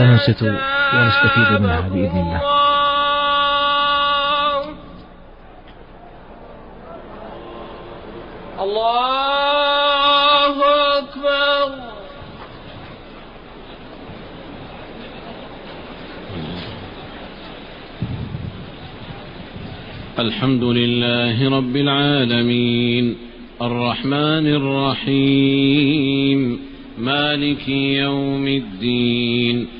سننصت ونستفيد منها بإذن الله. الله أكبر. الحمد لله رب العالمين. الرحمن الرحيم. مالك يوم الدين.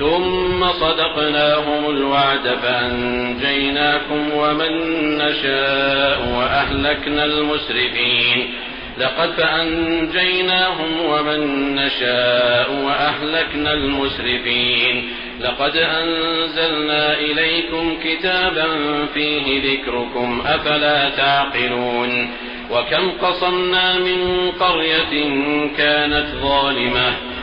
ثم صدقناهم الوعد فأنجيناكم ومن نشاء وأهلكنا المسرفين. لقد فأنجيناهم ومن نشاء وأهلكنا المسرفين. لقد أنزلنا إليكم كتابا فيه ذكركم أفلا تعقلون؟ وكم قصمنا من قرية كانت ظالمة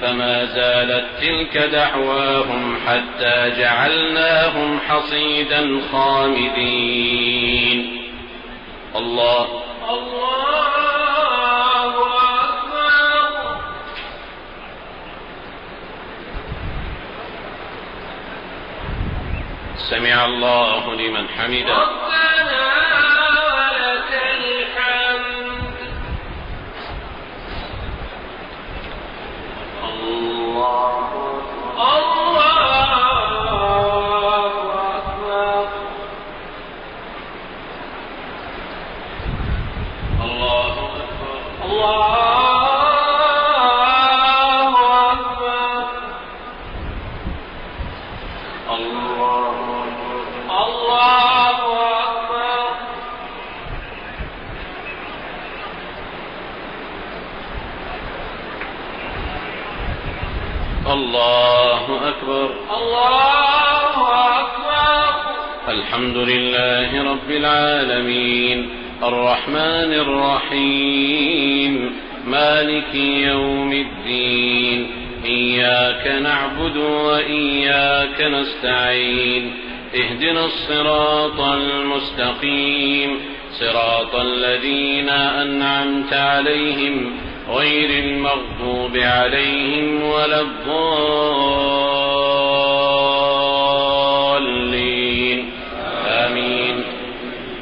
فما زالت تلك دعواهم حتى جعلناهم حصيدا خامدين. الله. الله أكبر سمع الله لمن حمده. ربنا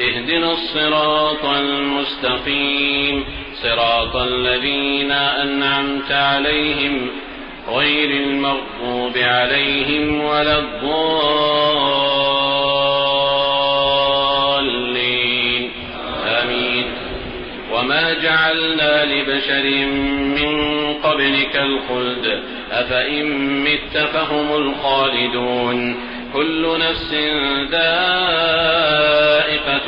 اهدنا الصراط المستقيم. صراط الذين أنعمت عليهم غير المغضوب عليهم ولا الضالين. آمين. وما جعلنا لبشر من قبلك الخلد. أفإن مت فهم الخالدون. كل نفس ذائقة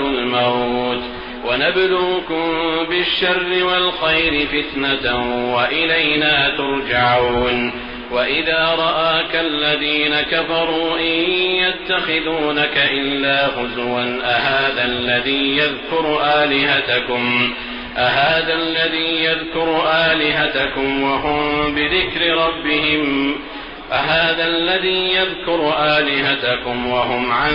الموت ونبلوكم بالشر والخير فتنة وإلينا ترجعون وإذا رآك الذين كفروا إن يتخذونك إلا هزوا أهذا الذي يذكر آلهتكم؟ أهذا الذي يذكر آلهتكم وهم بذكر ربهم أهذا الذي يذكر آلهتكم وهم عن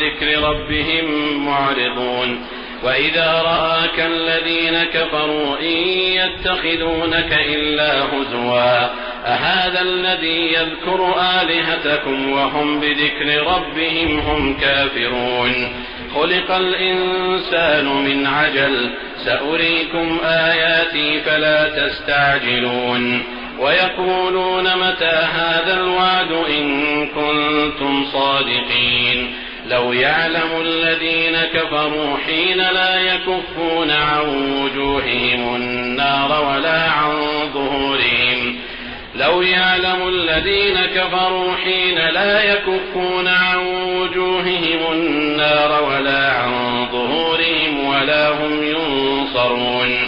ذكر ربهم معرضون وإذا رآك الذين كفروا إن يتخذونك إلا هزوا أهذا الذي يذكر آلهتكم وهم بذكر ربهم هم كافرون خلق الإنسان من عجل سأريكم آياتي فلا تستعجلون ويقولون متى هذا الوعد إن كنتم صادقين لو يعلم الذين كفروا حين لا يكفون عن وجوههم النار ولا عن ظهورهم لو يعلم الذين كفروا حين لا يكفون عن وجوههم النار ولا عن ظهورهم ولا هم ينصرون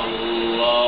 الله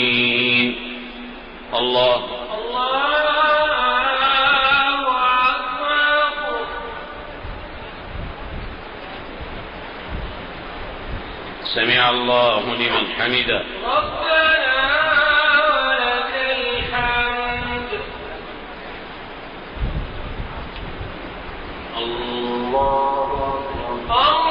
الله. الله سمع الله لمن حمده. ربنا ولك الحمد. الله الله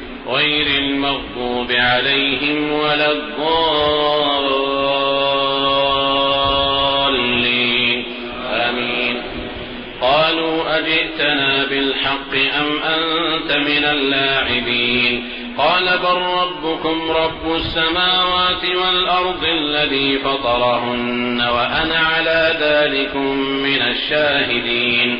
غير المغضوب عليهم ولا الضالين. آمين. قالوا أجئتنا بالحق أم أنت من اللاعبين؟ قال بل ربكم رب السماوات والأرض الذي فطرهن وأنا على ذلكم من الشاهدين.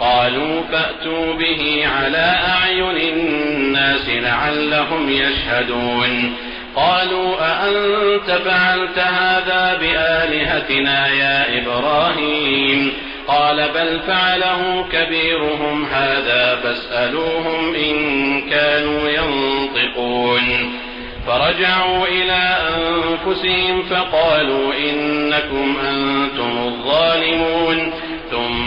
قالوا فأتوا به على أعين الناس لعلهم يشهدون. قالوا أأنت فعلت هذا بآلهتنا يا إبراهيم؟ قال بل فعله كبيرهم هذا فاسألوهم إن كانوا ينطقون. فرجعوا إلى أنفسهم فقالوا إنكم أنتم الظالمون.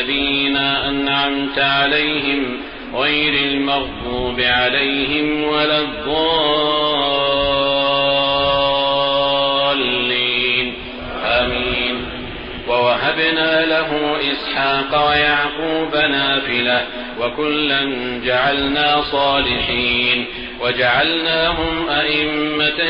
الذين أنعمت عليهم غير المغضوب عليهم ولا الضالين. آمين. ووهبنا له إسحاق ويعقوب نافلة وكلا جعلنا صالحين. وجعلناهم أئمة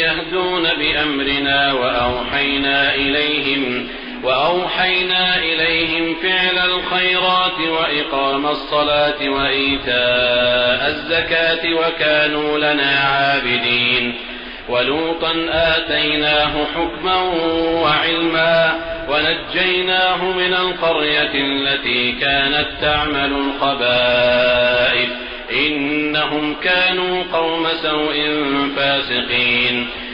يهدون بأمرنا وأوحينا إليهم وأوحينا إليهم فعل الخيرات وإقام الصلاة وإيتاء الزكاة وكانوا لنا عابدين ولوطا آتيناه حكما وعلما ونجيناه من القرية التي كانت تعمل الخبائث إنهم كانوا قوم سوء فاسقين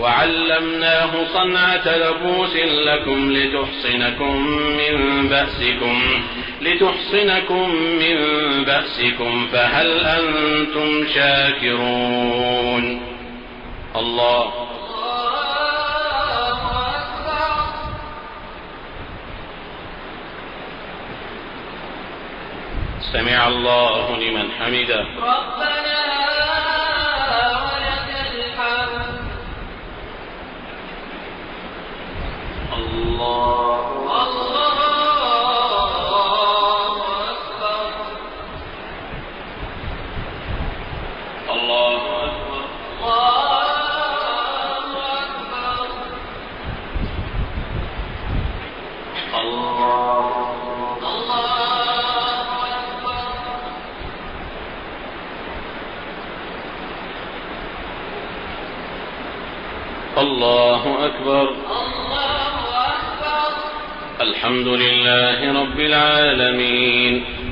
وعلمناه صنعة لبوس لكم لتحصنكم من بأسكم لتحصنكم من بأسكم فهل أنتم شاكرون؟ الله. سمع الله لمن حمده. ربنا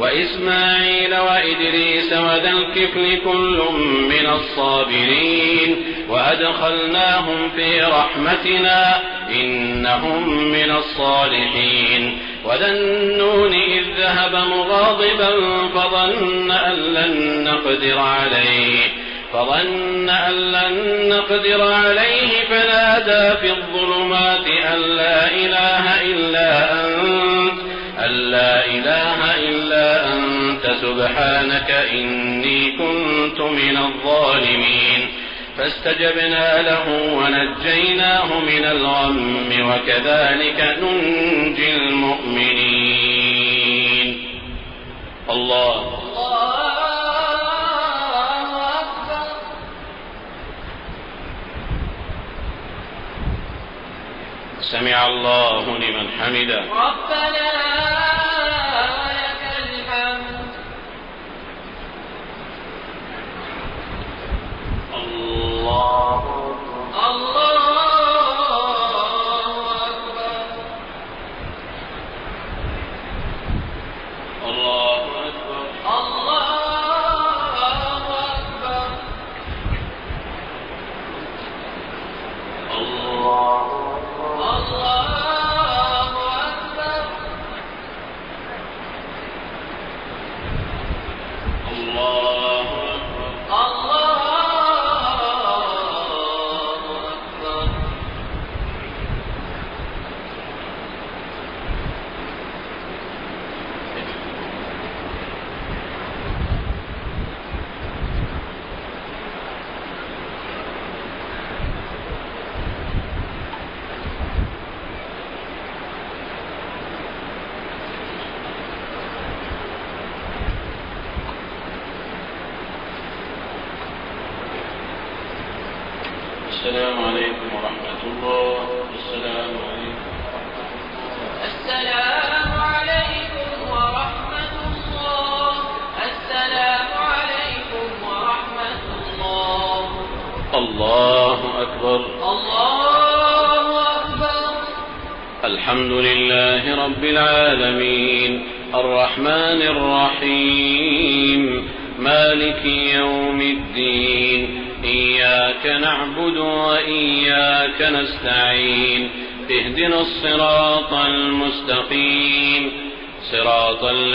وإسماعيل وإدريس وذا الكفل كل من الصابرين وأدخلناهم في رحمتنا إنهم من الصالحين وذا النون إذ ذهب مغاضبا فظن أن لن نقدر عليه فظن أن لن نقدر عليه فنادى في الظلمات أن لا إله إلا أنت أن لا إله إلا أنت سبحانك إني كنت من الظالمين. فاستجبنا له ونجيناه من الغم وكذلك ننجي المؤمنين. الله. سمع الله لمن حمده. ربنا ولك الحمد الله الله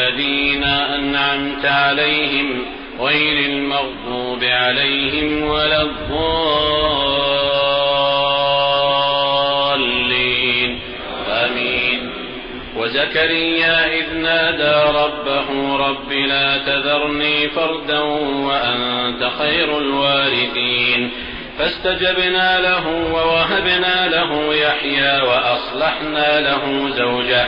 الذين أنعمت عليهم غير المغضوب عليهم ولا الضالين. آمين. وزكريا إذ نادى ربه رب لا تذرني فردا وأنت خير الوارثين. فاستجبنا له ووهبنا له يحيى وأصلحنا له زوجه.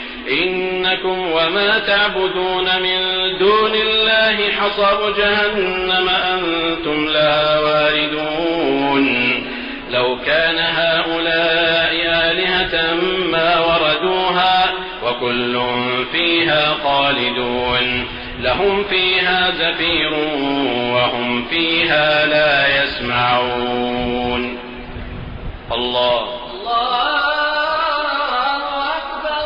إنكم وما تعبدون من دون الله حصب جهنم أنتم لها واردون. لو كان هؤلاء آلهة ما وردوها وكل فيها خالدون. لهم فيها زفير وهم فيها لا يسمعون. الله. الله أكبر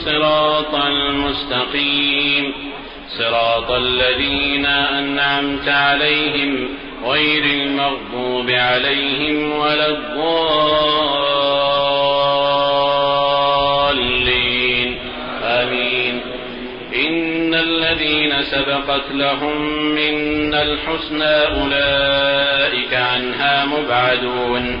الصراط المستقيم. صراط الذين أنعمت عليهم غير المغضوب عليهم ولا الضالين. آمين. إن الذين سبقت لهم منا الحسنى أولئك عنها مبعدون.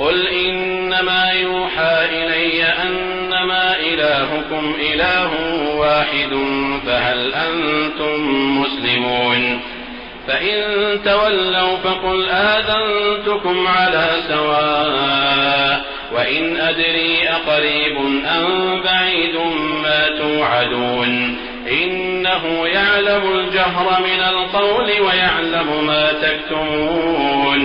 قل إنما يوحى إلي أنما إلهكم إله واحد فهل أنتم مسلمون فإن تولوا فقل آذنتكم على سواء وإن أدري أقريب أم بعيد ما توعدون إنه يعلم الجهر من القول ويعلم ما تكتمون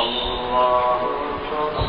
الله